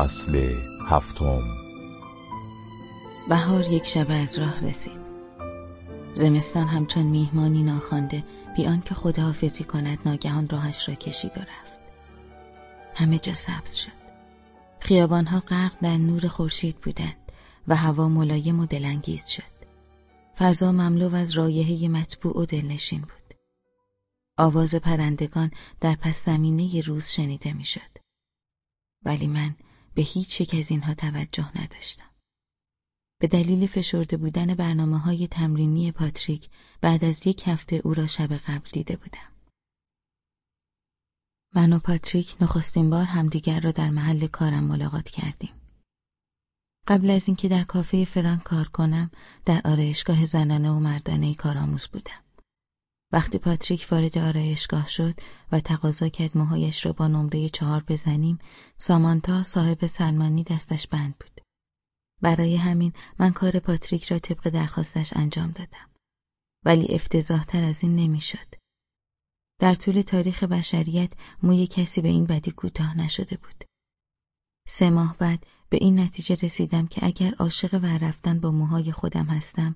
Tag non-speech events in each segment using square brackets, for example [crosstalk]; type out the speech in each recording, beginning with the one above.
فصل هفتم. بهار یک شب از راه رسید. زمستان همچون میهمانی ناخوانده بیان که خداحافظی کند ناگهان راهش را کشید و رفت. همه جا سبز شد. خیابانها غرق در نور خورشید بودند و هوا ملایم و دلانگیز شد. فضا مملو از رایحه مطبوع و دلنشین بود. آواز پرندگان در پس زمینه روز شنیده می‌شد. ولی من به هیچ یک از اینها توجه نداشتم. به دلیل فشرده بودن برنامه های تمرینی پاتریک بعد از یک هفته او را شب قبل دیده بودم. من و پاتریک نخستین بار همدیگر را در محل کارم ملاقات کردیم. قبل از اینکه در کافه فرانک کار کنم، در آرایشگاه زنانه و مردانه کارآموز بودم. وقتی پاتریک وارد آرایشگاه شد و تقاضا کرد موهایش را با نمره چهار بزنیم سامانتا صاحب سلمانی دستش بند بود. برای همین من کار پاتریک را طبق درخواستش انجام دادم. ولی افتضاحتر از این نمی‌شد. در طول تاریخ بشریت موی کسی به این بدی کوتاه نشده بود. سه ماه بعد به این نتیجه رسیدم که اگر عاشق ور رفتن با موهای خودم هستم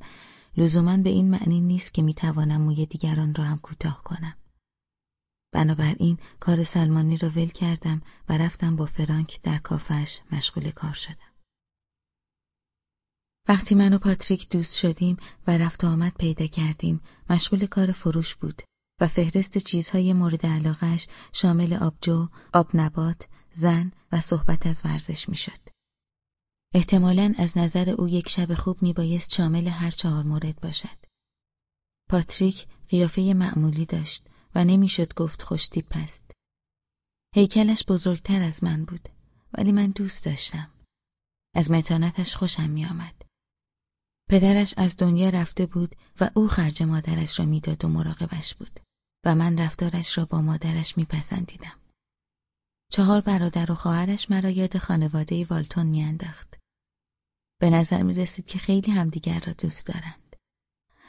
لزوما به این معنی نیست که می‌توانم موی دیگران را هم کوتاه کنم. بنابراین کار سلمانی را ول کردم و رفتم با فرانک در کافش مشغول کار شدم. وقتی من و پاتریک دوست شدیم و رفت آمد پیدا کردیم مشغول کار فروش بود و فهرست چیزهای مورد علاقهش شامل آبجو، آب نبات، زن و صحبت از ورزش می‌شد. احتمالا از نظر او یک شب خوب میبایست شامل هر چهار مورد باشد. پاتریک قیافه معمولی داشت و نمی‌شد گفت خوشتیپ است. هیکلش بزرگتر از من بود ولی من دوست داشتم. از متانتش خوشم میآمد. پدرش از دنیا رفته بود و او خرج مادرش را می‌داد و مراقبش بود و من رفتارش را با مادرش میپسندیدم. چهار برادر و خواهرش مرا یاد خانواده والتون میانداخت. به نظر می رسید که خیلی همدیگر را دوست دارند.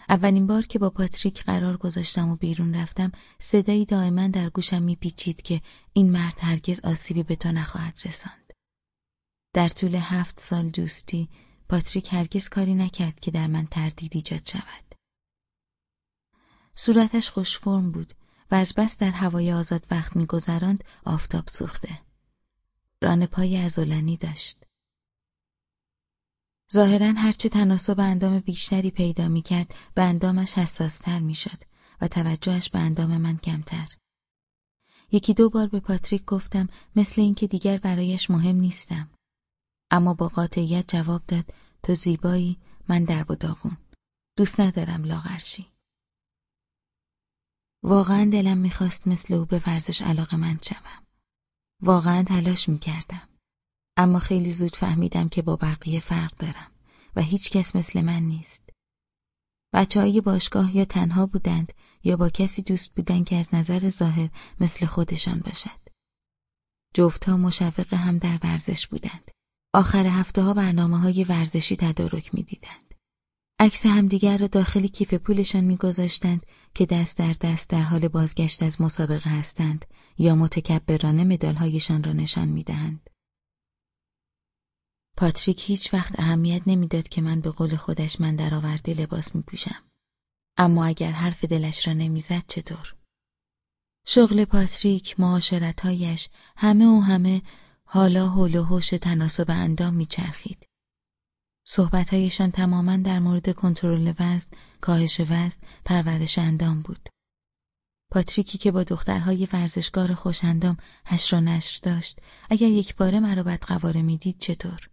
اولین بار که با پاتریک قرار گذاشتم و بیرون رفتم صدایی دائما در گوشم میپیچید که این مرد هرگز آسیبی به تو نخواهد رساند. در طول هفت سال دوستی پاتریک هرگز کاری نکرد که در من تردید ایجاد شود. صورتش خوش فرم بود و از بس در هوای آزاد وقت میگذراند آفتاب سوخته. ران پای ازولانی داشت. ظاهرا هرچه تناسب اندام بیشتری پیدا می‌کرد به اندامش حساستر می‌شد و توجهش به اندام من کمتر. یکی دو بار به پاتریک گفتم مثل اینکه دیگر برایش مهم نیستم. اما با قاطعیت جواب داد تو زیبایی من در داغون. دوست ندارم لاغرشی. واقعا دلم می‌خواست مثل او به ورزش علاقه من شوم. واقعا تلاش می‌کردم. اما خیلی زود فهمیدم که با بقیه فرق دارم و هیچ کس مثل من نیست. بچه های باشگاه یا تنها بودند یا با کسی دوست بودند که از نظر ظاهر مثل خودشان باشد. جفتها مشوق هم در ورزش بودند. آخر هفته ها برنامه های ورزشی تدارک می دیدند. عکس همدیگر را داخل کیف پولشان میگذاشتند که دست در دست در حال بازگشت از مسابقه هستند یا متکبرانه مدالهایشان را نشان می‌دهند. پاتریک هیچ وقت اهمیت نمی‌داد که من به قول خودش من درآورده لباس می پوشم. اما اگر حرف دلش را نمی‌زد چطور؟ شغل پاتریک، معاشرتهایش، همه و همه حالا حول و حوش تناسب اندام میچرخید. صحبتهایشان تماما در مورد کنترل وزن، کاهش وزن، پرورش اندام بود. پاتریکی که با دخترهای ورزشگار خوشندام هش را نشر داشت، اگر یک باره مرا بدقواره می‌دید چطور؟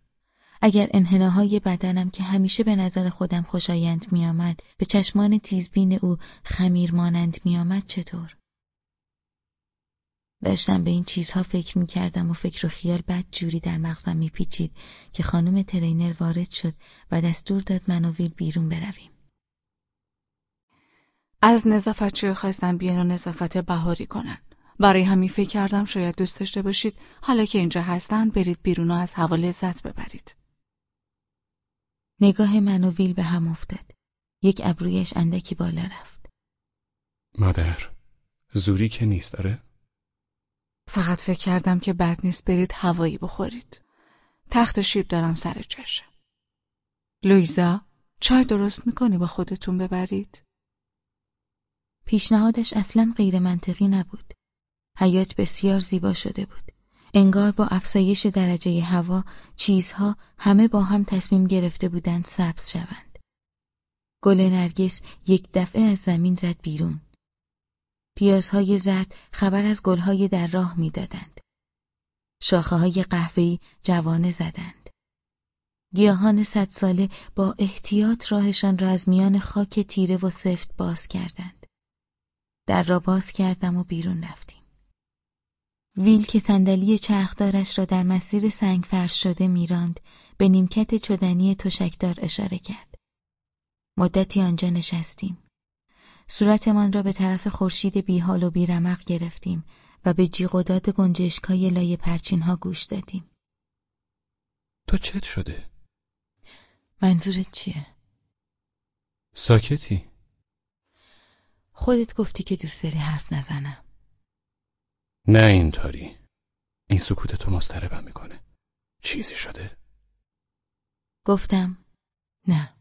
اگر انحناهای بدنم که همیشه به نظر خودم خوشایند میآمد به چشمان تیزبین او خمیر مانند میآمد چطور؟ داشتم به این چیزها فکر می‌کردم و فکر و خیال بد جوری در مغزم میپیچید که خانم ترینر وارد شد و دستور داد من و ویل بیرون برویم. از نظافتچی خواستم بیان و نظافت بهاری کنن. برای همین فکر کردم شاید دوست داشته باشید حالا که اینجا هستن برید بیرون و از هوا لذت ببرید. نگاه من و ویل به هم افتاد. یک ابرویش اندکی بالا رفت. مادر زوری که نیست داره؟ فقط فکر کردم که بد نیست برید هوایی بخورید. تخت شیب دارم سر جاشه. لویزا چای درست می‌کنی با خودتون ببرید؟ پیشنهادش اصلا غیر منطقی نبود. حیات بسیار زیبا شده بود. انگار با افزایش درجه هوا چیزها همه با هم تصمیم گرفته بودند سبز شوند. گل نرگس یک دفعه از زمین زد بیرون. پیازهای زرد خبر از گلهای در راه می‌دادند. شاخه های قهوه‌ای جوانه زدند. گیاهان صد ساله با احتیاط راهشان را از میان خاک تیره و سفت باز کردند. در را باز کردم و بیرون رفتیم. ویل که صندلی چرخدارش را در مسیر سنگ فرش شده میراند به نیمکت چدنی تشکدار اشاره کرد. مدتی آنجا نشستیم. صورتمان را به طرف خورشید بیحال و بیرمق گرفتیم و به جیغ و داد گنجشکای لای پرچین ها گوش دادیم. تو چت شده؟ منظورت چیه؟ ساکتی؟ خودت گفتی که دوست داری حرف نزنم. نه اینطوری. این سکوت تو مستربم می‌کنه. چیزی شده؟ گفتم نه.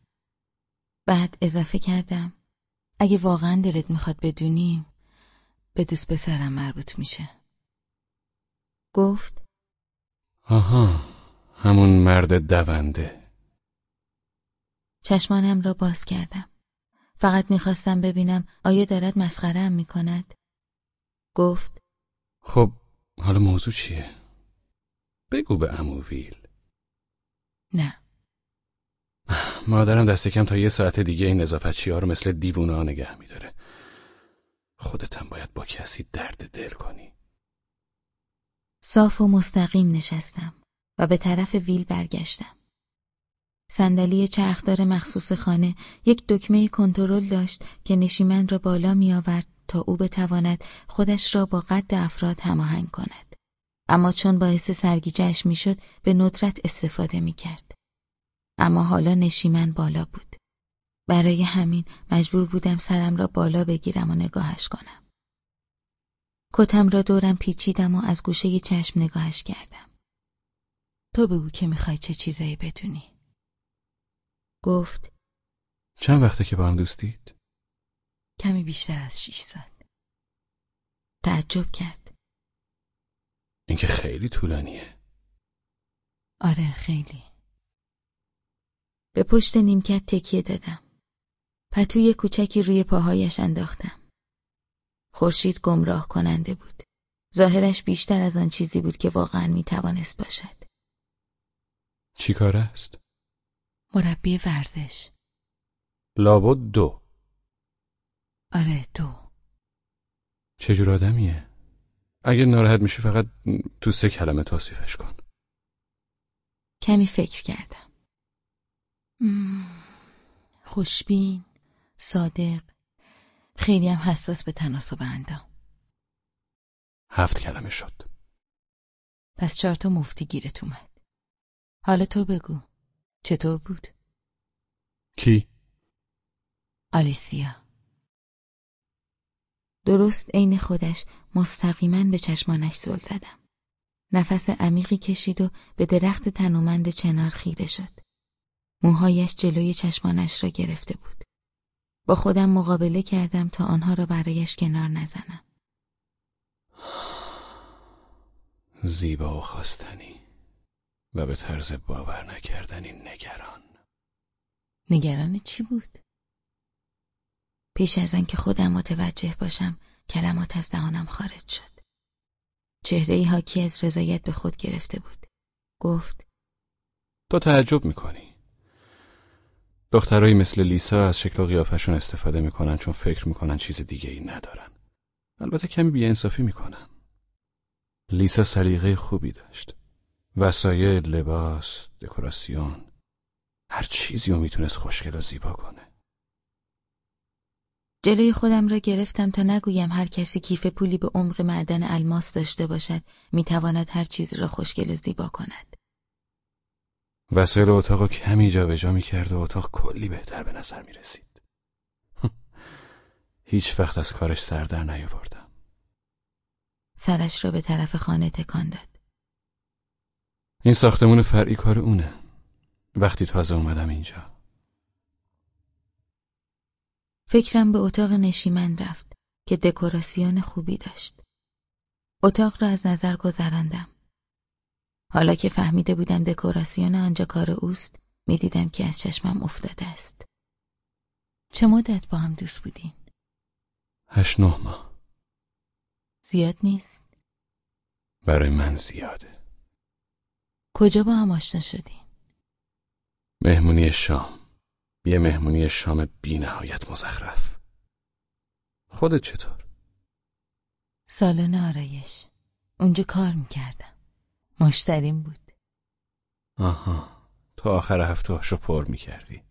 بعد اضافه کردم اگه واقعا دلت می‌خواد بدونی به دوست پسرم مربوط میشه. گفت آها همون مرد دونده. چشمانم را باز کردم. فقط می‌خواستم ببینم آیا دارد مسخرم می‌کند. گفت خب حالا موضوع چیه؟ بگو به امو ویل. نه. مادرم دست کم تا یه ساعت دیگه این نظافتچی ها رو مثل دیوونه ها نگه میداره. خودتم باید با کسی درد دل کنی. صاف و مستقیم نشستم و به طرف ویل برگشتم. صندلی چرخدار مخصوص خانه یک دکمه کنترل داشت که نشیمن را بالا می آورد تا او بتواند خودش را با قد افراد هماهنگ کند. اما چون باعث سرگیجهش می‌شد به ندرت استفاده می کرد. اما حالا نشیمن بالا بود. برای همین مجبور بودم سرم را بالا بگیرم و نگاهش کنم. کتم را دورم پیچیدم و از گوشه چشم نگاهش کردم. تو بگو که می‌خوای چه چیزایی بدونی. گفت چند وقته که با هم دوستید؟ کمی بیشتر از شیش سال. تعجب کرد. این که خیلی طولانیه. آره خیلی. به پشت نیمکت تکیه دادم. پتوی کوچکی روی پاهایش انداختم. خورشید گمراه کننده بود. ظاهرش بیشتر از آن چیزی بود که واقعا می توانست باشد. چی کار است؟ مربی ورزش. لابد دو. آره دو. چجور آدمیه؟ اگه ناراحت میشه فقط تو سه کلمه توصیفش کن. کمی فکر کردم. خوشبین، صادق، خیلی هم حساس به تناسب اندام. هفت کلمه شد. پس چهار تا مفتی گیرت اومد. حالا تو بگو. چطور بود؟ کی؟ آلیسیا. درست عین خودش مستقیما به چشمانش زل زدم. نفس عمیقی کشید و به درخت تنومند چنار خیره شد. موهایش جلوی چشمانش را گرفته بود. با خودم مقابله کردم تا آنها را برایش کنار نزنم. زیبا و خواستنی و به طرز باور نکردنی نگران. نگران چی بود؟ پیش از آنکه خودم متوجه باشم کلمات از دهانم خارج شد. چهره ای حاکی از رضایت به خود گرفته بود. گفت تو تعجب می‌کنی. دخترایی مثل لیسا از شکل و قیافشون استفاده می‌کنن چون فکر می‌کنن چیز دیگه ای ندارن. البته کمی بیانصافی می‌کنن. لیسا سلیقه خوبی داشت. وسایل، لباس، دکوراسیون هر چیزی رو می‌تونست خوشگل و زیبا کنه. جلوی خودم را گرفتم تا نگویم هر کسی کیف پولی به عمق معدن الماس داشته باشد می‌تواند هر چیزی را خوشگل و زیبا کند. وسایل اتاق کمی جا به جا می کرد و اتاق کلی بهتر به نظر می رسید. [laughs] هیچ وقت از کارش سر در نیاوردم. سرش را به طرف خانه تکان داد. این ساختمون فرعی کار اونه وقتی تازه اومدم اینجا فکرم به اتاق نشیمن رفت که دکوراسیون خوبی داشت اتاق را از نظر گذراندم حالا که فهمیده بودم دکوراسیون آنجا کار اوست می‌دیدم که از چشمم افتاده است چه مدت با هم دوست بودین؟ هشت نه ماه زیاد نیست؟ برای من زیاده کجا با هم آشنا شدین؟ مهمونی شام یه مهمونی شام بی نهایت مزخرف. خودت چطور؟ سالن آرایش اونجا کار می‌کردم. مشتریم بود. آها. تو آخر هفته هاشو پر می‌کردی.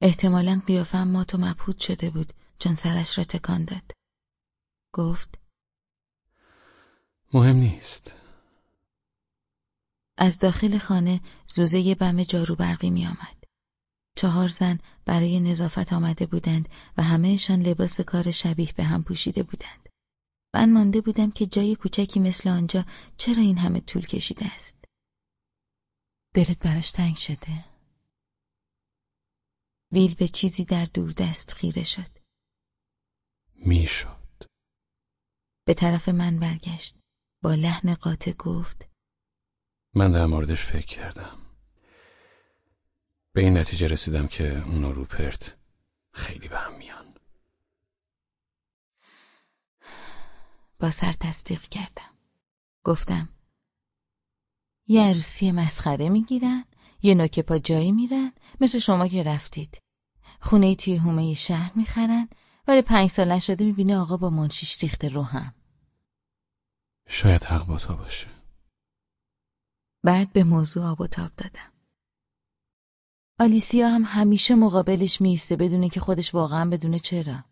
احتمالا قیافم مات و مبهوت شده بود. چون سرش را تکان داد. گفت مهم نیست. از داخل خانه زوزه بم جارو برقی می آمد. چهار زن برای نظافت آمده بودند و همهشان لباس کار شبیه به هم پوشیده بودند. من مانده بودم که جای کوچکی مثل آنجا چرا این همه طول کشیده است. دلت براش تنگ شده؟ ویل به چیزی در دست خیره شد. می‌شد. به طرف من برگشت. با لحن قاطع گفت من در موردش فکر کردم. به این نتیجه رسیدم که اون و روپرت خیلی به هم میان. با سر تصدیق کردم. گفتم یه عروسی مسخره می‌گیرن یه نوک پا جایی میرن مثل شما که رفتید خونه توی هومه شهر می‌خرن ولی پنج سال نشده می‌بینه آقا با منشیش ریخته رو هم شاید حق با تو باشه بعد به موضوع آب و تاب دادم آلیسیا هم همیشه مقابلش میسته بدونه که خودش واقعا بدونه چرا.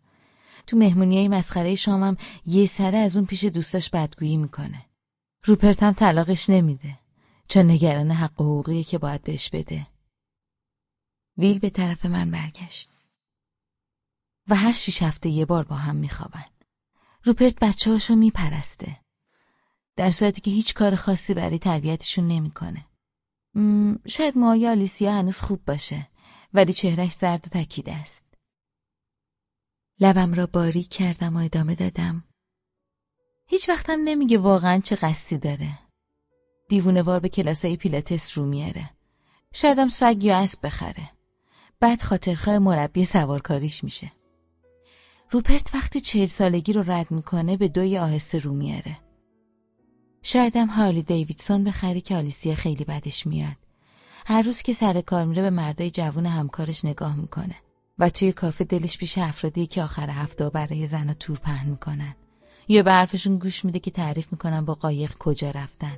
تو مهمونی های مسخره شامم یه سره از اون پیش دوستش بدگویی می‌کنه. روپرت هم طلاقش نمیده. چون نگران حق و حقوقیه که باید بهش بده. ویل به طرف من برگشت. و هر شیش هفته یه بار با هم میخوابن. روپرت بچه هاشو میپرسته. در صورتی که هیچ کار خاصی برای تربیتشون نمی‌کنه. شاید موهای آلیسیا هنوز خوب باشه ولی چهرش زرد و تکیده است. لبم را باریک کردم و ادامه دادم. هیچ وقتم نمیگه واقعا چه قصدی داره. دیوونه وار به کلاسای پیلاتس رو میاره. شایدم سگ یا اسب بخره. بعد خاطرخواه مربی سوارکاریش میشه. روپرت وقتی چهل سالگی رو رد می‌کنه به دوی آهسته رو میاره. شایدم هارلی دیویدسون بخری که آلیسیا خیلی بدش میاد. هر روز که سر کار میره به مردای جوون همکارش نگاه می‌کنه و توی کافه دلش پیش افرادی که آخر هفته برای زن تور پهن می‌کنن یا به حرفشون گوش میده که تعریف می‌کنن با قایق کجا رفتن.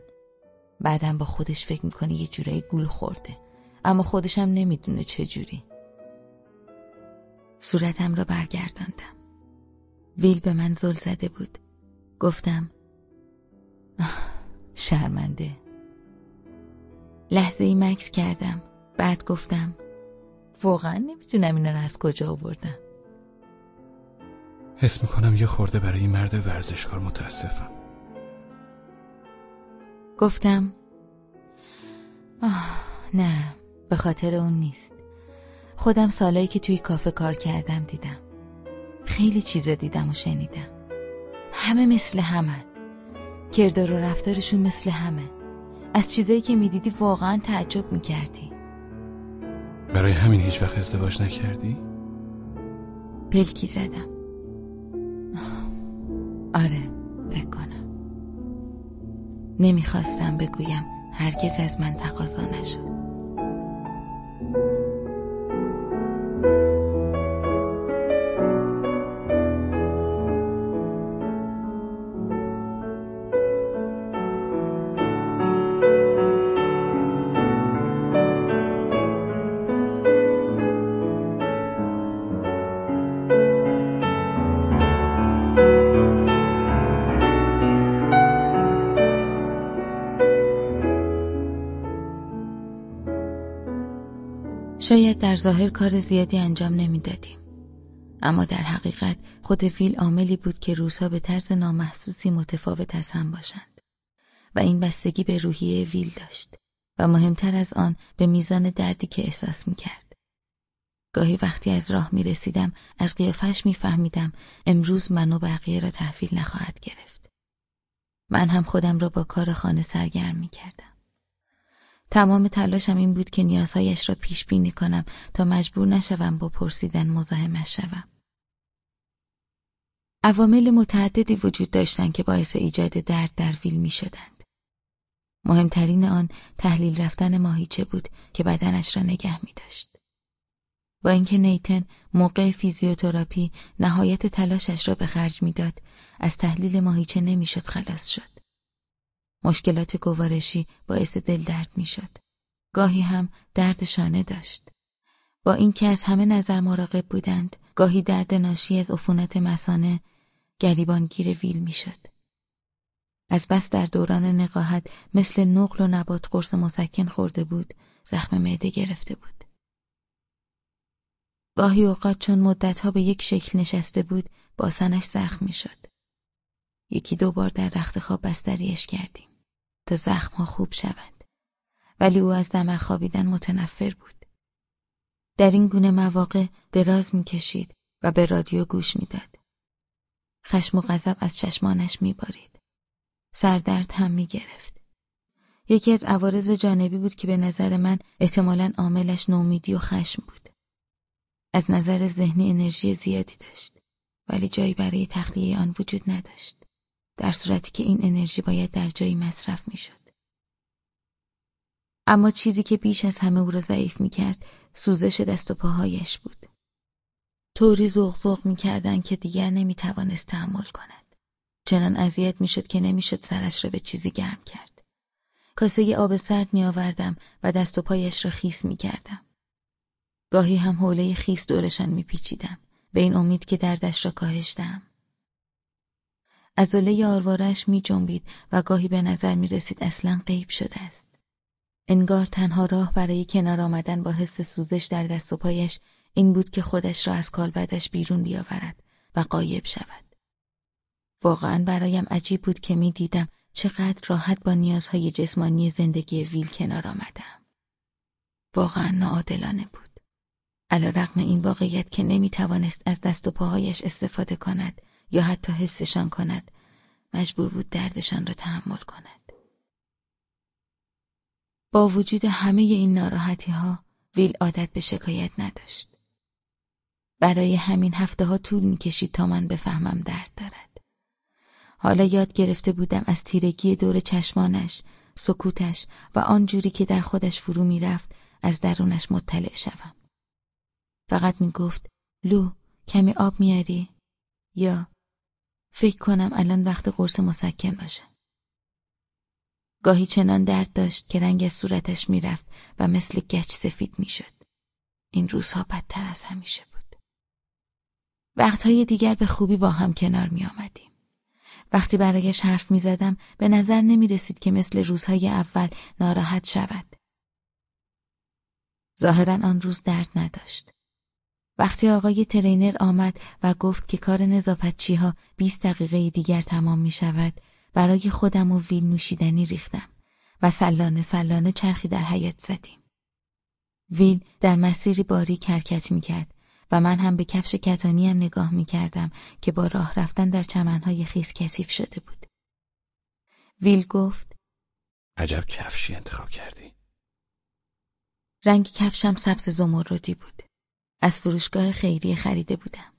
بعدم با خودش فکر می‌کنه یه جورایی گول خورده اما خودشم نمی‌دونه چه جوری. صورتم را برگرداندم. ویل به من زل زده بود. گفتم [sighs] شرمنده. لحظه ای مکس کردم. بعد گفتم واقعا نمی‌تونم اینا رو از کجا آوردم. حس می‌کنم یه خورده برای این مرد ورزشکار متاسفم. گفتم آه نه به خاطر اون نیست. خودم سالایی که توی کافه کار کردم دیدم. خیلی چیزا دیدم و شنیدم. همه مثل همه کردار و رفتارشون مثل همه. از چیزایی که می‌دیدی واقعا تعجب می‌کردی. برای همین هیچ وقت ازدواج نکردی؟ پلکی زدم. آره فکر کنم. نمی‌خواستم بگویم هرگز از من تقاضا نشد. شاید در ظاهر کار زیادی انجام نمی‌دادیم. اما در حقیقت خود ویل عاملی بود که روزها به طرز نامحسوسی متفاوت از هم باشند. و این بستگی به روحیه ویل داشت و مهمتر از آن به میزان دردی که احساس می کرد. گاهی وقتی از راه می رسیدم از قیافش می فهمیدم امروز من و بقیه را تحویل نخواهد گرفت. من هم خودم را با کار خانه سرگرم می کردم. تمام تلاشم این بود که نیازهایش را پیش بینی کنم تا مجبور نشوم با پرسیدن مزاحمش شوم. عوامل متعددی وجود داشتند که باعث ایجاد درد در ویل می شدند. مهمترین آن تحلیل رفتن ماهیچه بود که بدنش را نگه می داشت. با اینکه نیتن موقع فیزیوتراپی نهایت تلاشش را به خرج می‌داد از تحلیل ماهیچه نمی‌شد خلاص شد مشکلات گوارشی باعث دل درد می‌شد. گاهی هم درد شانه داشت. با اینکه از همه نظر مراقب بودند گاهی درد ناشی از عفونت مسانه گریبانگیر ویل می‌شد. از بس در دوران نقاهت مثل نقل و نبات قرص مسکن خورده بود زخم معده گرفته بود. گاهی اوقات چون مدتها به یک شکل نشسته بود باسنش زخم می‌شد. یکی دو بار در رخت خواب بستریش کردیم. تا زخمها خوب شوند. ولی او از دمر خوابیدن متنفر بود. در این گونه مواقع دراز می‌کشید و به رادیو گوش می‌داد. خشم و غضب از چشمانش میبارید. سردرد هم می‌گرفت. یکی از عوارض جانبی بود که به نظر من احتمالا عاملش نومیدی و خشم بود. از نظر ذهنی انرژی زیادی داشت ولی جایی برای تخلیه آن وجود نداشت در صورتی که این انرژی باید در جایی مصرف می‌شد. اما چیزی که بیش از همه او را ضعیف می‌کرد سوزش دست و پاهایش بود. طوری زغزغ می‌کردند که دیگر نمی‌توانست تحمل کند. چنان اذیت می‌شد که نمی‌شد سرش را به چیزی گرم کرد. کاسه آب سرد میآوردم و دست و پایش را خیس می‌کردم. گاهی هم حوله خیس دورشان میپیچیدم. به این امید که دردش را کاهش دهم عضله آروارش می جنبید و گاهی به نظر می رسید اصلا غیب شده است. انگار تنها راه برای کنار آمدن با حس سوزش در دست و پایش این بود که خودش را از کالبدش بیرون بیاورد و قایب شود. واقعا برایم عجیب بود که می دیدم چقدر راحت با نیازهای جسمانی زندگی ویل کنار آمدم. واقعا ناعادلانه بود. علا رقم این واقعیت که نمی توانست از دست و پاهایش استفاده کند یا حتی حسشان کند مجبور بود دردشان را تحمل کند. با وجود همه این ناراحتی ها ویل عادت به شکایت نداشت. برای همین هفته ها طول می‌کشید تا من بفهمم درد دارد. حالا یاد گرفته بودم از تیرگی دور چشمانش، سکوتش و آن جوری که در خودش فرو می‌رفت از درونش مطلع شوم. فقط می‌گفت لو کمی آب میاری؟ یا فکر کنم الان وقت قرص مسکن باشه. گاهی چنان درد داشت که رنگ از صورتش می‌رفت و مثل گچ سفید می‌شد. این روزها بدتر از همیشه بود. وقتهای دیگر به خوبی با هم کنار می آمدیم. وقتی برایش حرف می زدم به نظر نمی رسید که مثل روزهای اول ناراحت شود. ظاهرا آن روز درد نداشت. وقتی آقای ترینر آمد و گفت که کار نظافتچی ها 20 دقیقه دیگر تمام می شود برای خودم و ویل نوشیدنی ریختم و سلانه سلانه چرخی در حیات زدیم. ویل در مسیری باریک حرکت می کرد و من هم به کفش کتانیم نگاه می کردم که با راه رفتن در چمنهای خیس کثیف شده بود. ویل گفت عجب کفشی انتخاب کردی. رنگ کفشم سبز زمردی بود. از فروشگاه خیریه خریده بودم.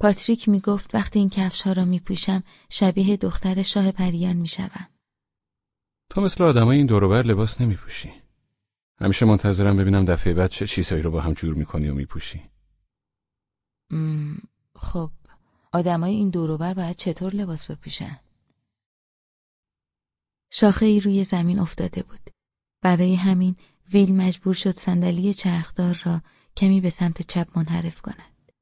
پاتریک می گفت وقتی این کفش ها را می پوشم شبیه دختر شاه پریان می شوم. تو مثل آدمای این دوروبر لباس نمی پوشی. همیشه منتظرم ببینم دفعه بعد چه چیزهایی رو با هم جور می‌کنی و میپوشی. خب آدمای این دوروبر باید چطور لباس بپوشن؟ شاخه ای روی زمین افتاده بود. برای همین ویل مجبور شد صندلی چرخدار را کمی به سمت چپ منحرف کند.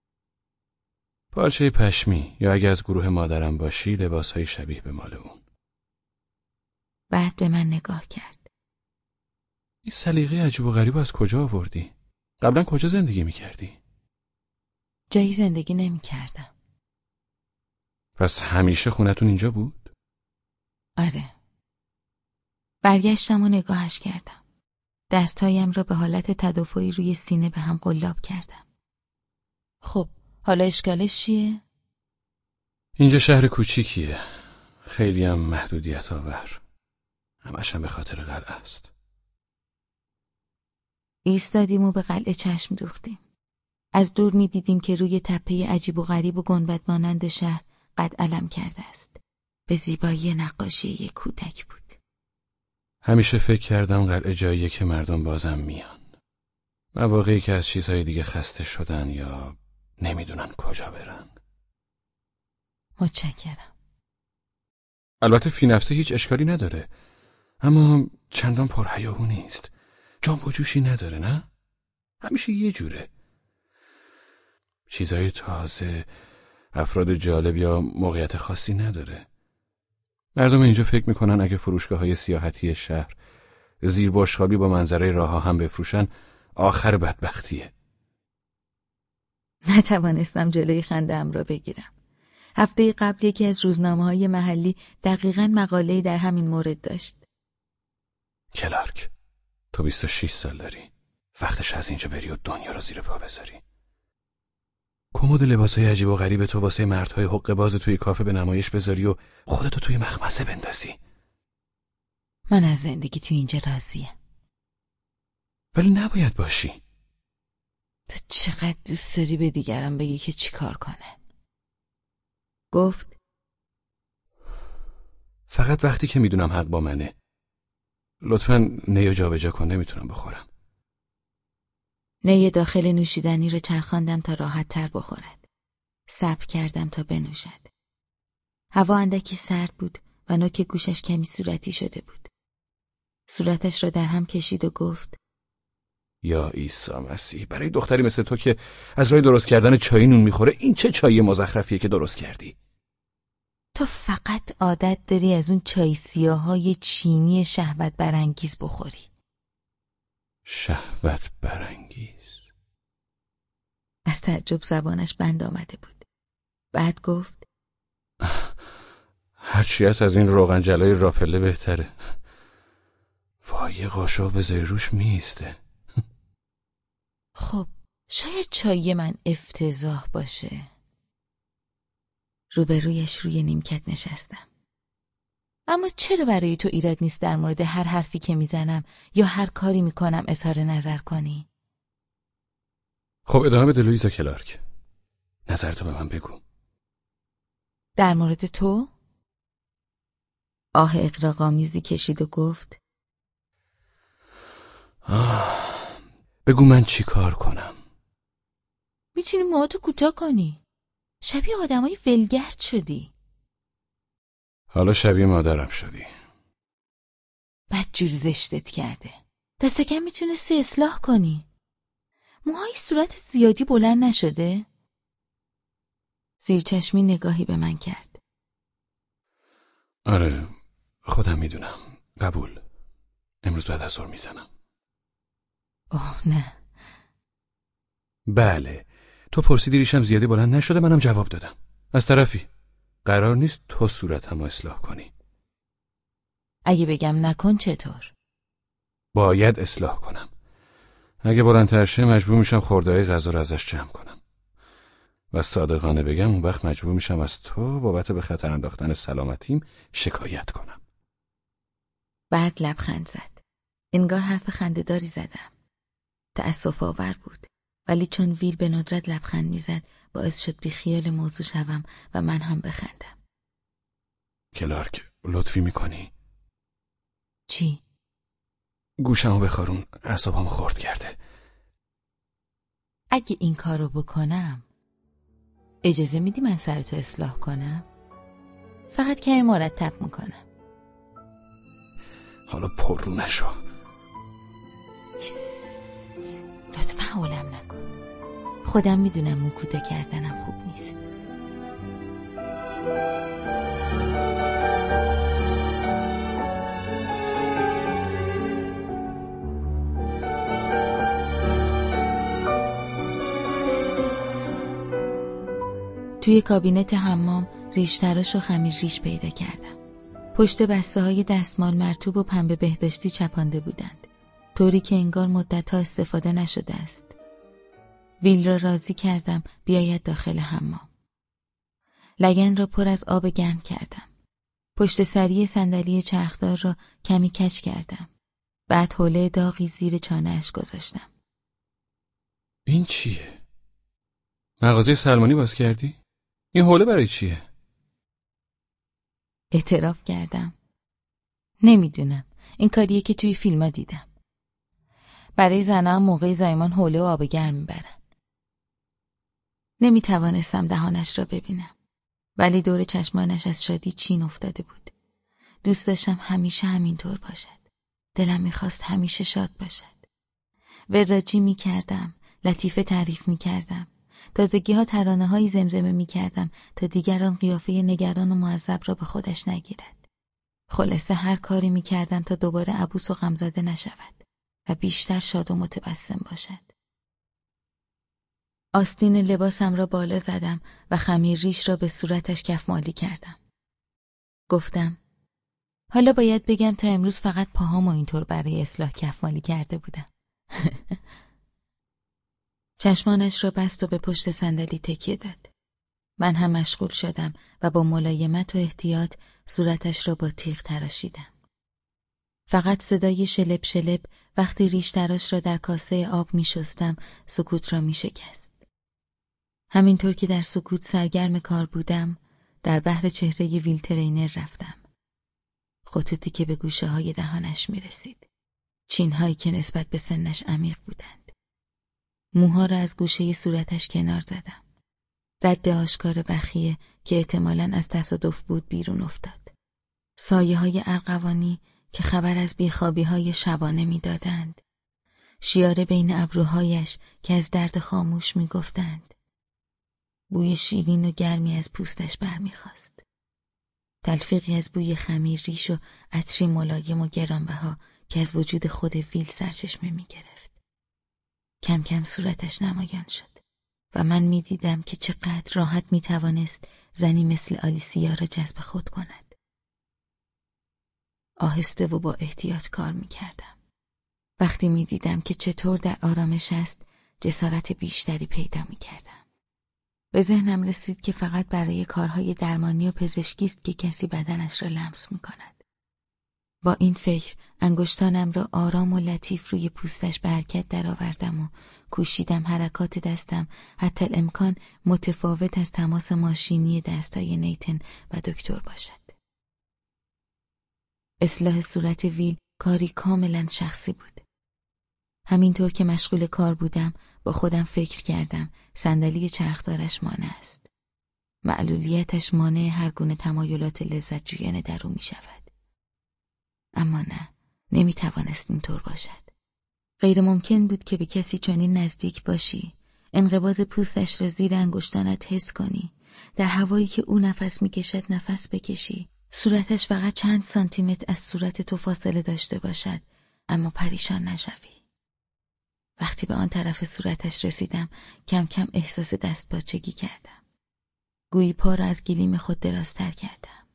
پارچه پشمی یا اگه از گروه مادرم باشی های شبیه به مال اون. بعد به من نگاه کرد. این سلیقه عجیب و غریب از کجا آوردی؟ قبلا کجا زندگی می‌کردی؟ جایی زندگی نمی‌کردم. پس همیشه خونتون اینجا بود؟ آره. برگشتم و نگاهش کردم. دستهایم را به حالت تدافعی روی سینه به هم قلاب کردم. خب، حالا اشکالش چیه؟ اینجا شهر کوچیکیه. خیلی هم محدودیت آور. همش به خاطر قلعه است. ایستادیم و به قلعه چشم دوختیم. از دور می دیدیم که روی تپه عجیب و غریب و گنبد مانند شهر قد علم کرده است. به زیبایی نقاشی یک کودک بود. همیشه فکر کردم قلعه جاییه که مردم بازم میان. مواقعی که از چیزهای دیگه خسته شدن یا نمی‌دونن کجا برن. متشکرم. البته فی نفسه هیچ اشکالی نداره. اما چندان پرهیاهو نیست. جان جوشی نداره نه؟ همیشه یه جوره. چیزای تازه، افراد جالب یا موقعیت خاصی نداره. مردم اینجا فکر می‌کنن اگه فروشگاه های سیاحتی شهر زیر با منظره راه هم بفروشن آخر بدبختیه. نتوانستم جلوی خندم را بگیرم. هفته قبل یکی از روزنامه های محلی دقیقا مقاله‌ای در همین مورد داشت. کلارک، تو 26 سال داری. وقتش از اینجا بری و دنیا رو زیر پا بذاری. کمد لباسای عجیب و غریب تو واسه مردهای حق باز توی کافه به نمایش بذاری و خودتو توی مخمسه بندازی. من از زندگی توی اینجا راضیم. ولی نباید باشی. تو چقدر دوست داری به دیگران بگی که چیکار کنه گفت فقط وقتی که می‌دونم حق با منه. لطفا نیو جابجا کن نمی‌تونم بخورم. نی داخل نوشیدنی رو چرخاندم تا راحت تر بخورد. صبر کردم تا بنوشد. هوا اندکی سرد بود و نوک گوشش کمی صورتی شده بود. صورتش را در هم کشید و گفت یا عیسی مسیح برای دختری مثل تو که از رای درست کردن چای نون می‌خوره این چه چایی مزخرفیه که درست کردی؟ تو فقط عادت داری از اون چای سیاه چینی شهوت برانگیز بخوری. شهوت برانگیز. از تعجب زبانش بند آمده بود. بعد گفت هرچی هست از این روغن جلای راپله بهتره. وای قاشو بذاری روش میسته خب شاید چای من افتضاح باشه. روبرویش روی نیمکت نشستم. اما چرا برای تو ایراد نیست در مورد هر حرفی که می‌زنم یا هر کاری می‌کنم اظهار نظر کنی؟ خب ادامه بده لویزا کلارک. نظر تو به من بگو. در مورد تو؟ آه اقراقامیزی کشید و گفت آه بگو من چی کار کنم. می‌تونی موهاتو کوتاه کنی. شبیه آدمای ولگرد شدی. حالا شبیه مادرم شدی. جور زشتت کرده. دست کم می‌تونستی اصلاح کنی. موهای صورت زیادی بلند نشده؟ زیرچشمی نگاهی به من کرد. آره خودم می‌دونم. قبول. امروز بعد از می‌زنم. اوه نه. بله. تو پرسیدی ریشم زیادی بلند نشده منم جواب دادم. از طرفی. قرار نیست تو صورتمو اصلاح کنی. اگه بگم نکن چطور؟ باید اصلاح کنم. اگه بلندتر شه مجبور میشم خورده غذا رو ازش جمع کنم. و صادقانه بگم اون وقت مجبور میشم از تو بابت به خطر انداختن سلامتیم شکایت کنم. بعد لبخند زد. انگار حرف خندهداری زدم. تأسف آور بود. ولی چون ویل به ندرت لبخند می‌زد باعث شد بی خیال موضوع شوم و من هم بخندم کلارک لطفی می‌کنی؟ چی؟ گوشمو بخارون اعصابمو خورد کرده اگه این کارو بکنم اجازه میدی من سرتو اصلاح کنم؟ فقط کمی مرتب می‌کنم حالا پر رو نشو لطفا حولم نکن خودم می‌دونم اون کوتاه کردنم خوب نیست توی کابینت حمام ریشتراش و خمیر ریش پیدا کردم پشت بسته های دستمال مرتوب و پنبه بهداشتی چپانده بودند. طوری که انگار مدتها استفاده نشده است. ویل را راضی کردم بیاید داخل حمام. لگن را پر از آب گرم کردم. پشت سری صندلی چرخدار را کمی کچ کردم. بعد حوله داغی زیر چانهاش گذاشتم. این چیه؟ مغازه سلمانی باز کردی؟ این حوله برای چیه؟ اعتراف کردم. نمی‌دونم. این کاریه که توی فیلم دیدم. برای زنها موقع زایمان حوله و آب گرم می‌برن. نمی توانستم دهانش را ببینم. ولی دور چشمانش از شادی چین افتاده بود. دوست داشتم همیشه همینطور باشد. دلم می‌خواست همیشه شاد باشد. وراجی می کردم. لطیفه تعریف می کردم. تازگی ها ترانه هایی زمزمه می کردم تا دیگران قیافه نگران و معذب را به خودش نگیرد. خلاصه هر کاری می کردم تا دوباره عبوس و غمزده نشود و بیشتر شاد و متبسم باشد. آستین لباسم را بالا زدم و خمیر ریش را به صورتش کف مالی کردم. گفتم حالا باید بگم تا امروز فقط پاهامو اینطور برای اصلاح کف مالی کرده بودم. [laughs] چشمانش را بست و به پشت صندلی تکیه داد. من هم مشغول شدم و با ملایمت و احتیاط صورتش را با تیغ تراشیدم. فقط صدای شلب شلب وقتی ریش تراش را در کاسه آب می شستم سکوت را می شکست. همینطور که در سکوت سرگرم کار بودم در بحر چهره ویلترینر رفتم. خطوطی که به گوشه های دهانش می رسید. چینهایی که نسبت به سنش عمیق بودند. موها را از گوشه صورتش کنار زدم. رد آشکار بخیه که احتمالا از تصادف بود بیرون افتاد. سایه های ارقوانی که خبر از بیخوابی های شبانه می‌دادند. شیاره بین ابروهایش که از درد خاموش می‌گفتند. بوی شیرین و گرمی از پوستش برمیخواست. تلفیقی از بوی خمیر ریش و عطری ملایم و گرانبها که از وجود خود ویل سرچشمه می‌گرفت. کم کم صورتش نمایان شد و من می‌دیدم که چقدر راحت می‌توانست زنی مثل آلیسیا را جذب خود کند. آهسته و با احتیاط کار می‌کردم. وقتی می‌دیدم که چطور در آرامش است جسارت بیشتری پیدا می‌کردم. به ذهنم رسید که فقط برای کارهای درمانی و پزشکی است که کسی بدنش را لمس می کند. با این فکر انگشتانم را آرام و لطیف روی پوستش به حرکت درآوردم و کوشیدم حرکات دستم حتی الامکان متفاوت از تماس ماشینی دستای نیتن و دکتر باشد. اصلاح صورت ویل کاری کاملا شخصی بود. همینطور که مشغول کار بودم با خودم فکر کردم صندلی چرخدارش مانع است. معلولیتش مانع هر گونه تمایلات لذت جویانه در او می شود. اما نه، نمی توانست اینطور باشد. غیر ممکن بود که به کسی چنین نزدیک باشی، انقباز پوستش را زیر انگشتانت حس کنی، در هوایی که او نفس می‌کشد نفس بکشی، صورتش فقط چند سانتیمتر از صورت تو فاصله داشته باشد، اما پریشان نشوی. وقتی به آن طرف صورتش رسیدم کم کم احساس دست باچگی کردم. گویی پا را از گلیم خود درازتر کردم.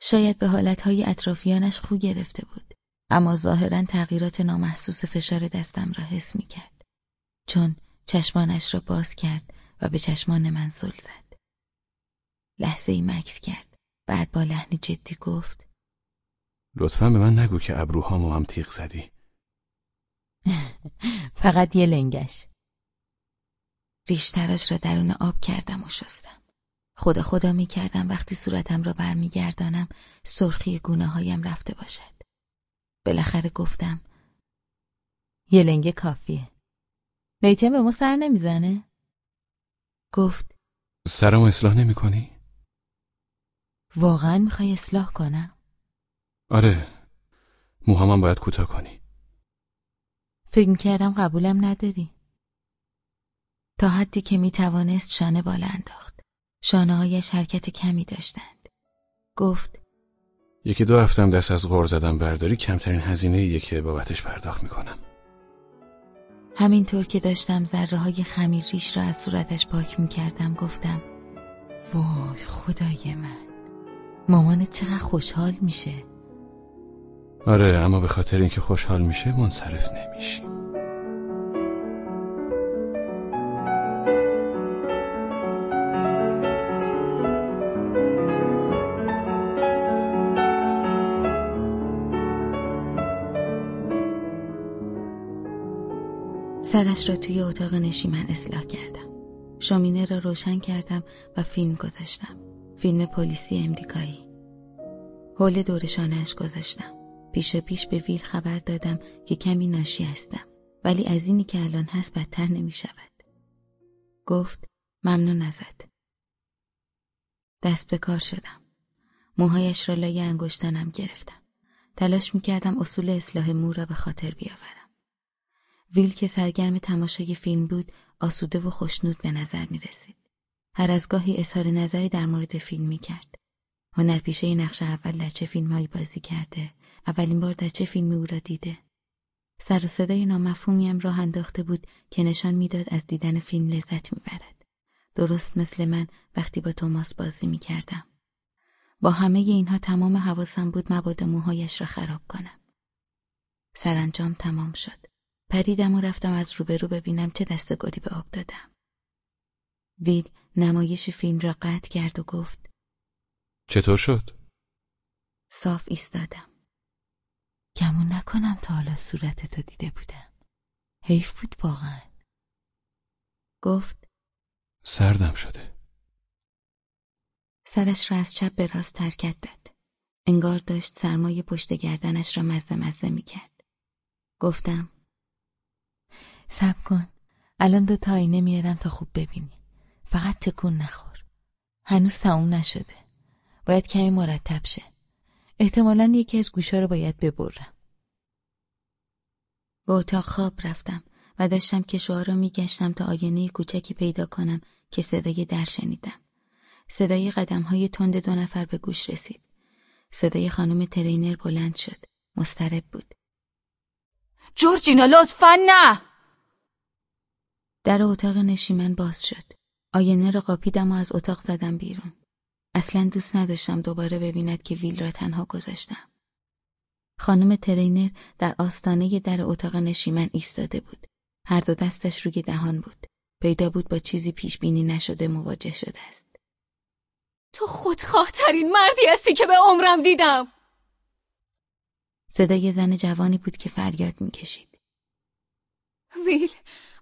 شاید به حالتهای اطرافیانش خو گرفته بود. اما ظاهرا تغییرات نامحسوس فشار دستم را حس می کرد. چون چشمانش را باز کرد و به چشمان من زل زد. لحظه ای مکس کرد. بعد با لحنی جدی گفت لطفا به من نگو که ابروهامو هم تیغ زدی. [laughs] فقط یه لنگش ریشتراش را درون آب کردم و شستم خدا خدا می کردم وقتی صورتم را برمیگردانم سرخی گونه هایم رفته باشد بالاخره گفتم یه لنگه کافیه نیتم به ما سر نمی‌زنه؟ گفت سرمو اصلاح نمی کنی؟ واقعا می‌خوای اصلاح کنم؟ آره موهامم باید کوتاه کنی فکر کردم قبولم نداری. تا حدی که می توانست شانه بالا انداخت. شانه هایش حرکت کمی داشتند. گفت یکی دو هفتم دست از غور زدن برداری کمترین هزینه ایه که بابتش پرداخت می‌کنم. همینطور که داشتم ذره های خمیر ریش را از صورتش پاک می‌کردم گفتم وای خدای من مامانت چقدر خوشحال میشه آره اما به خاطر اینکه خوشحال میشه منصرف نمیشی سرش را توی اتاق نشیمن اصلاح کردم. شامینه را روشن کردم و فیلم گذاشتم. فیلم پلیسی امریکایی. حول دور شانهش گذاشتم. پیش پیش به ویل خبر دادم که کمی ناشی هستم. ولی از اینی که الان هست بدتر نمی شود. گفت ممنون ازت. دست به کار شدم. موهایش را لای انگشتانم گرفتم. تلاش می کردم اصول اصلاح مو را به خاطر بیاورم. ویل که سرگرم تماشای فیلم بود آسوده و خوشنود به نظر می رسید. هر از گاهی اظهار نظری در مورد فیلم می کرد. هنرپیشه نقش اول در چه فیلمهایی بازی کرده اولین بار در چه فیلمی او را دیده سر و صدای نامفهومیم راه انداخته بود که نشان می‌داد از دیدن فیلم لذت می‌برد درست مثل من وقتی با توماس بازی می‌کردم با همه اینها تمام حواسم بود مبادا موهایش را خراب کنم سرانجام تمام شد پریدم و رفتم از روبرو ببینم چه دست گلی به آب دادم. ویل نمایش فیلم را قطع کرد و گفت چطور شد؟ صاف ایستادم. گمون نکنم تا حالا صورتتو دیده بودم. حیف بود واقعا. گفت سردم شده. سرش را از چپ به راست ترکت داد. انگار داشت سرمای پشت گردنش را مزه مزه می کرد. گفتم سب کن الان دو تا آینه میارم تا خوب ببینی فقط تکون نخور هنوز تموم نشده باید کمی مرتب شه احتمالا یکی از گوشا رو باید ببرم. به اتاق خواب رفتم و داشتم که شوها رو میگشتم تا آینه کوچکی پیدا کنم که صدای در شنیدم. صدای قدم های تند دو نفر به گوش رسید. صدای خانم ترینر بلند شد. مسترب بود. جورجینا لطفا نه! در اتاق نشیمن باز شد. آینه را قاپیدم و از اتاق زدم بیرون. اصلا دوست نداشتم دوباره ببیند که ویل را تنها گذاشتم. خانم ترینر در آستانه در اتاق نشیمن ایستاده بود. هر دو دستش روی دهان بود. پیدا بود با چیزی پیش بینی نشده مواجه شده است. تو خودخواه ترین مردی هستی که به عمرم دیدم. صدای زن جوانی بود که فریاد می‌کشید. ویل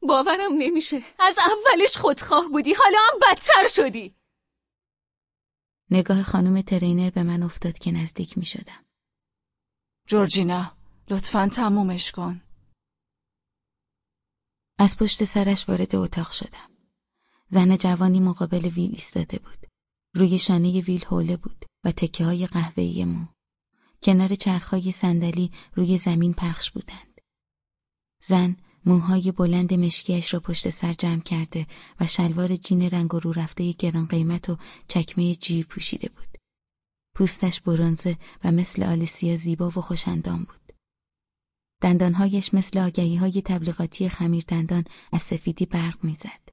باورم نمیشه از اولش خودخواه بودی حالا هم بدتر شدی نگاه خانم ترینر به من افتاد که نزدیک می شدم. جورجینا لطفا تمومش کن از پشت سرش وارد اتاق شدم. زن جوانی مقابل ویل ایستاده بود. روی شانه ویل حوله بود و تکه های قهوه‌ای مو. کنار چرخهای صندلی روی زمین پخش بودند. زن موهای بلند مشکیش را پشت سر جمع کرده و شلوار جین رنگ و رو رفته گران قیمت و چکمه جیر پوشیده بود. پوستش برونزه و مثل آلیسیا زیبا و خوشندام بود. دندانهایش مثل آگهی های تبلیغاتی خمیر دندان از سفیدی برق می‌زد.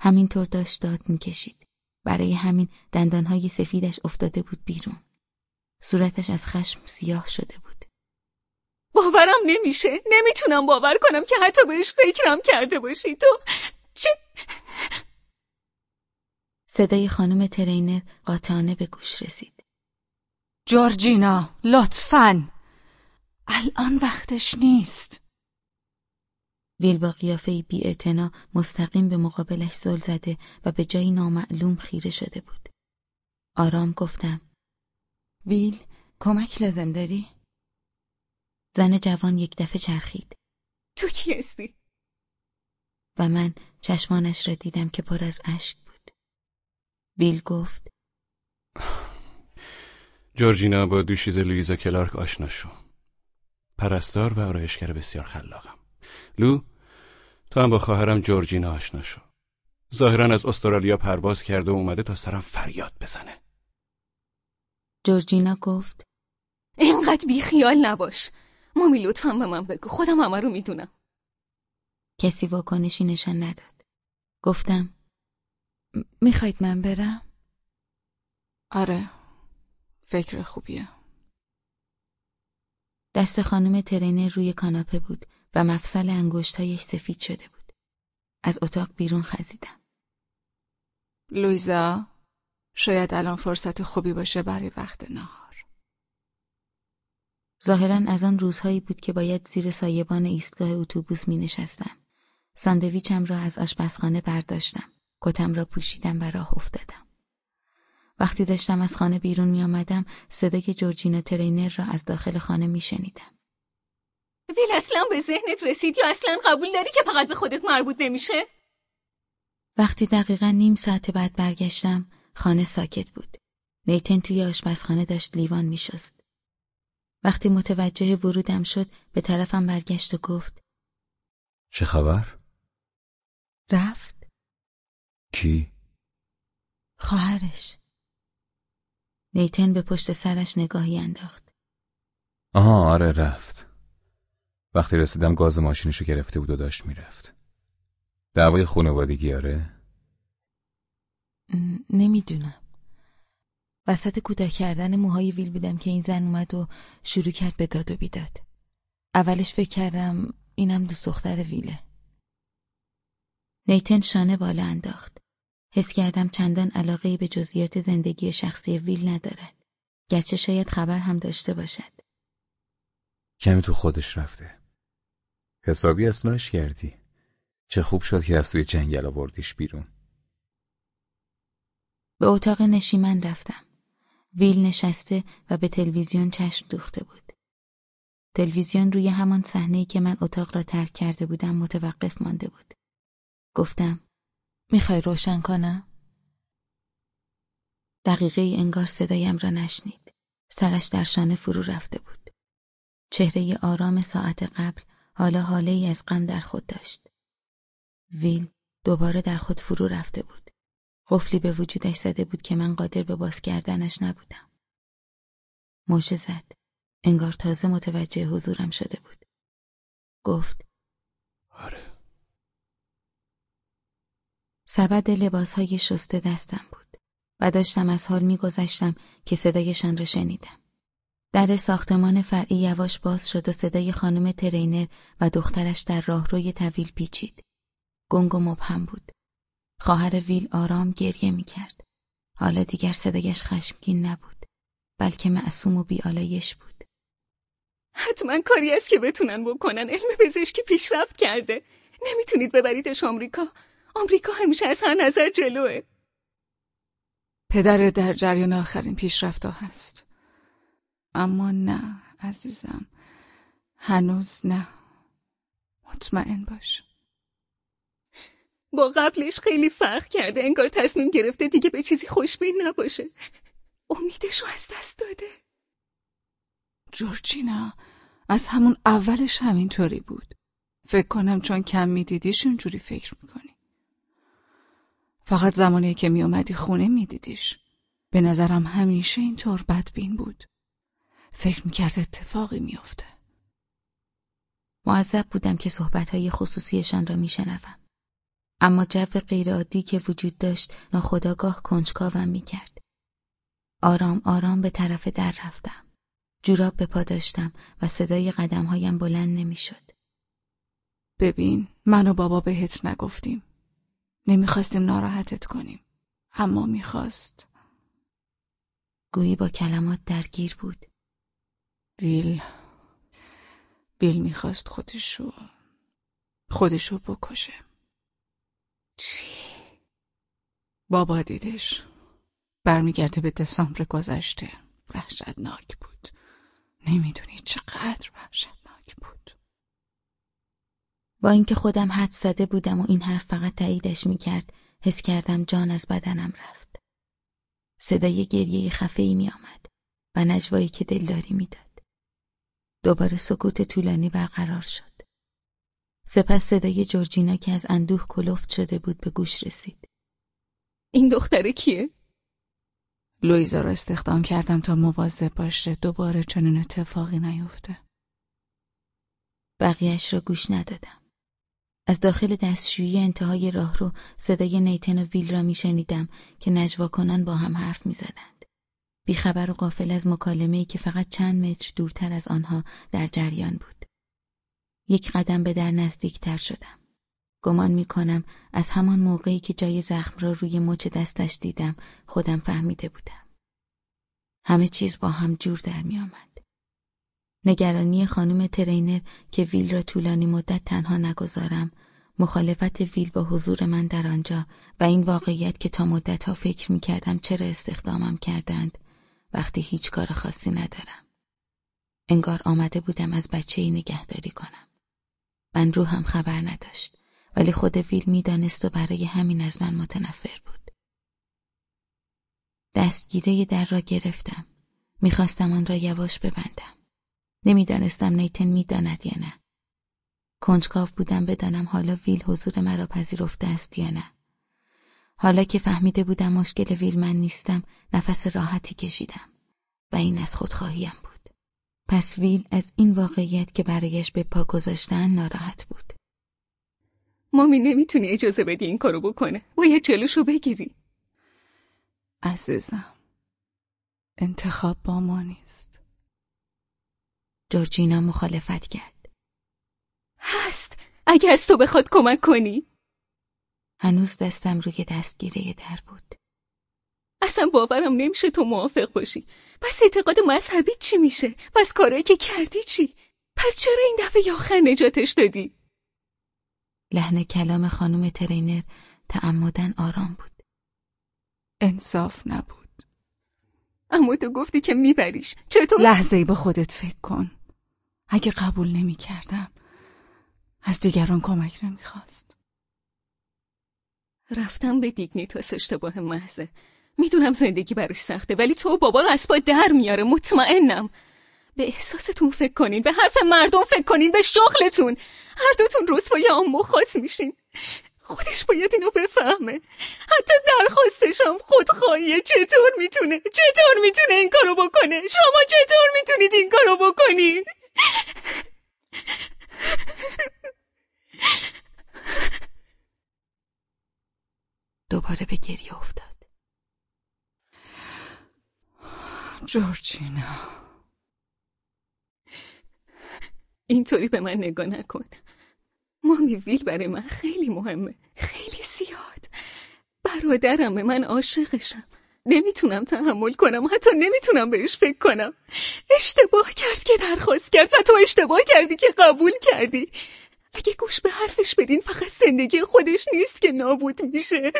همینطور داشت داد می‌کشید. برای همین دندانهای سفیدش افتاده بود بیرون. صورتش از خشم سیاه شده بود. باورم نمیشه. نمی‌تونم باور کنم که حتی بهش فکرم کرده باشی. تو چه؟ صدای خانم ترینر قاطعانه به گوش رسید. جورجینا لطفا. الان وقتش نیست. ویل با قیافه بی مستقیم به مقابلش زل زده و به جایی نامعلوم خیره شده بود. آرام گفتم. ویل کمک لازم داری؟ زن جوان یک دفعه چرخید. تو کی هستی؟ و من چشمانش را دیدم که پر از اشک بود. ویل گفت جورجینا با دوشیز لویزا کلارک آشنا شو. پرستار و آرایشگر بسیار خلاقم. لو تو هم با خواهرم جورجینا آشنا شو. ظاهرا از استرالیا پرواز کرده و اومده تا سرم فریاد بزنه. جورجینا گفت اینقدر بیخیال نباش. مامی لطفا به من بگو خودم همه رو می‌دونم کسی واکنشی نشان نداد گفتم می‌خواید من برم؟ آره فکر خوبیه. دست خانم ترینر روی کاناپه بود و مفصل انگشتهایش سفید شده بود. از اتاق بیرون خزیدم. لویزا، شاید الان فرصت خوبی باشه برای وقت نهار. ظاهرا از آن روزهایی بود که باید زیر سایبان ایستگاه اتوبوس می نشستم. ساندویچم را از آشپزخانه برداشتم. کتم را پوشیدم و راه افتادم. وقتی داشتم از خانه بیرون می آمدم صدای جورجینا ترینر را از داخل خانه می شنیدم. ویل اصلا به ذهنت رسید یا اصلا قبول داری که فقط به خودت مربوط نمیشه؟ وقتی دقیقا نیم ساعت بعد برگشتم خانه ساکت بود. نیتن توی آشپزخانه داشت لیوان میشست. وقتی متوجه ورودم شد به طرفم برگشت و گفت چه خبر؟ رفت؟ کی؟ خواهرش. نیتن به پشت سرش نگاهی انداخت. آها آره رفت. وقتی رسیدم گاز ماشینشو گرفته بود و داشت می‌رفت. دعوای خانوادگی آره؟ نمی‌دونم. وسط کوتاه کردن موهای ویل بودم که این زن اومد و شروع کرد به داد و بیداد. اولش فکر کردم اینم دو دختر ویله. نیتن شانه بالا انداخت. حس کردم چندان علاقه به جزئیات زندگی شخصی ویل ندارد. گرچه شاید خبر هم داشته باشد. کمی تو خودش رفته. حسابی اصلاحش کردی. چه خوب شد که از توی جنگل آوردیش بیرون. به اتاق نشیمن رفتم. ویل نشسته و به تلویزیون چشم دوخته بود. تلویزیون روی همان صحنه‌ای که من اتاق را ترک کرده بودم متوقف مانده بود. گفتم می‌خوای روشن کنم؟ دقیقه ای انگار صدایم را نشنید. سرش در شانه فرو رفته بود. چهره آرام ساعت قبل حالا حاله ای از غم در خود داشت. ویل دوباره در خود فرو رفته بود. قفلی به وجودش زده بود که من قادر به باز کردنش نبودم. موشه زد. انگار تازه متوجه حضورم شده بود. گفت آره. سبد لباسهای شسته دستم بود و داشتم از حال میگذشتم که صدایشان را شنیدم. در ساختمان فرعی یواش باز شد و صدای خانم ترینر و دخترش در راهروی طویل پیچید. گنگ و مبهم بود. خواهر ویل آرام گریه می‌کرد. حالا دیگر صدایش خشمگین نبود بلکه معصوم و بیالایش بود. حتما کاری است که بتونن بکنن علم پزشکی پیشرفت کرده. نمی‌تونید ببریدش آمریکا. آمریکا همیشه از هر نظر جلوه. پدر در جریان آخرین پیشرفت هست. اما نه عزیزم. هنوز نه. مطمئن باش. با قبلش خیلی فرق کرده. انگار تصمیم گرفته دیگه به چیزی خوشبین نباشه. امیدش رو از دست داده. جورجینا از همون اولش همینطوری بود. فکر کنم چون کم میدیدیش اونجوری فکر می‌کنی. فقط زمانی که میومدی خونه میدیدیش. به نظرم همیشه اینطور بدبین بود. فکر می‌کرد اتفاقی میافته. معذب بودم که صحبتهای خصوصیشان را میشنوم. اما جو غیرعادی که وجود داشت ناخداگاه کنجکاوم می‌کرد. آرام آرام به طرف در رفتم. جوراب به پا داشتم و صدای قدمهایم بلند نمی‌شد. ببین من و بابا بهت نگفتیم. نمی‌خواستیم ناراحتت کنیم. اما می‌خواست. گویی با کلمات درگیر بود. ویل ویل می‌خواست خودشو خودشو بکشه. چی؟ بابا دیدش برمیگرده به دسامبر گذشته وحشتناک بود نمی‌دونی چقدر وحشتناک بود با اینکه خودم حد زده بودم و این حرف فقط تاییدش می‌کرد حس کردم جان از بدنم رفت صدای گریه خفه ای می آمد و نجوایی که دلداری می‌داد. دوباره سکوت طولانی برقرار شد. سپس صدای جورجینا که از اندوه کلفت شده بود به گوش رسید. این دختره کیه؟ لویزا را استخدام کردم تا مواظب باشه دوباره چنین اتفاقی نیفته. بقیهش را گوش ندادم. از داخل دستشویی انتهای راه رو صدای نیتن و ویل را میشنیدم که نجوا کنان با هم حرف می‌زدند. بیخبر و قافل از مکالمه‌ای که فقط چند متر دورتر از آنها در جریان بود. یک قدم به در نزدیکتر شدم. گمان می کنم از همان موقعی که جای زخم را روی مچ دستش دیدم خودم فهمیده بودم. همه چیز با هم جور در می آمد. نگرانی خانم ترینر که ویل را طولانی مدت تنها نگذارم مخالفت ویل با حضور من در آنجا و این واقعیت که تا مدتها فکر می کردم چرا استخدامم کردند وقتی هیچ کار خاصی ندارم. انگار آمده بودم از بچه ای نگهداری کنم. من روحم خبر نداشت ولی خود ویل می‌دانست و برای همین از من متنفر بود. دستگیره در را گرفتم. می‌خواستم آن را یواش ببندم. نمی‌دانستم نیتن می‌داند یا نه. کنجکاو بودم بدانم حالا ویل حضور مرا پذیرفته است یا نه. حالا که فهمیده بودم مشکل ویل من نیستم نفس راحتی کشیدم و این از خودخواهیم بود. پس ویل از این واقعیت که برایش به پا گذاشتن ناراحت بود. مامی نمی‌تونی اجازه بدی این کارو بکنه. باید جلوشو بگیری. عزیزم انتخاب با ما نیست. جورجینا مخالفت کرد. هست. اگه از تو بخواد کمک کنی. هنوز دستم روی دستگیره در بود. اصلا باورم نمیشه تو موافق باشی. پس اعتقاد مذهبی چی میشه؟ پس کارایی که کردی چی؟ پس چرا این دفعه آخر نجاتش دادی؟ لحن کلام خانم ترینر تعمدن آرام بود. انصاف نبود. اما تو گفتی که میبریش. چطور؟ لحظه ای به خودت فکر کن. اگه قبول نمی کردم از دیگران کمک نمی‌خواست. رفتم به دیگنیتاس اشتباه محضه. می‌دونم زندگی براش سخته ولی تو بابا رو از در میاره. مطمئنم. به احساستون فکر کنین به حرف مردم فکر کنین به شغلتون. هر دوتون رسوای آمو خاص میشین. خودش باید اینو بفهمه. حتی درخواستشم خودخواهیه چطور می‌تونه؟ چطور می‌تونه این کارو بکنه؟ شما چطور می‌تونید این کارو بکنین؟ دوباره به گریه افتاد. جورجینا. اینطوری به من نگاه نکن. مامی ویل برای من خیلی مهمه. خیلی زیاد. برادرمه من عاشقشم. نمی‌تونم تحمل کنم. حتی نمی‌تونم بهش فکر کنم. اشتباه کرد که درخواست کرد. و تو اشتباه کردی که قبول کردی. اگه گوش به حرفش بدین فقط زندگی خودش نیست که نابود میشه.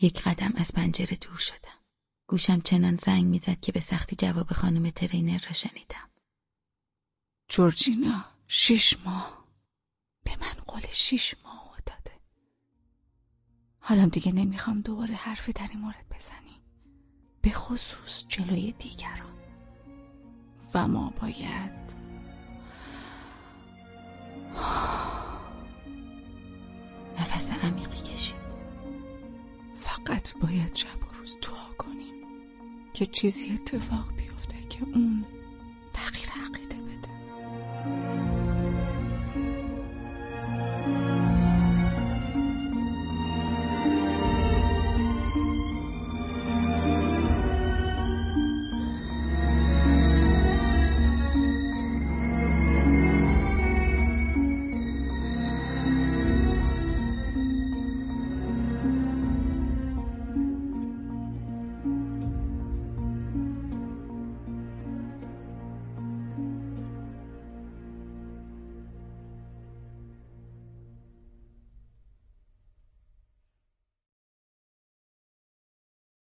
یک قدم از پنجره دور شدم گوشم چنان زنگ می‌زد که به سختی جواب خانم ترینر را شنیدم. جورجینا شیش ماه به من قول شیش ماه داده. حالم دیگه نمی‌خوام دوباره حرفی در این مورد بزنی. به خصوص جلوی دیگران. و ما باید نفس عمیقی کشید. فقط باید شب و روز دعا کنیم. که چیزی اتفاق بیفته که اون تغییر عقیده بده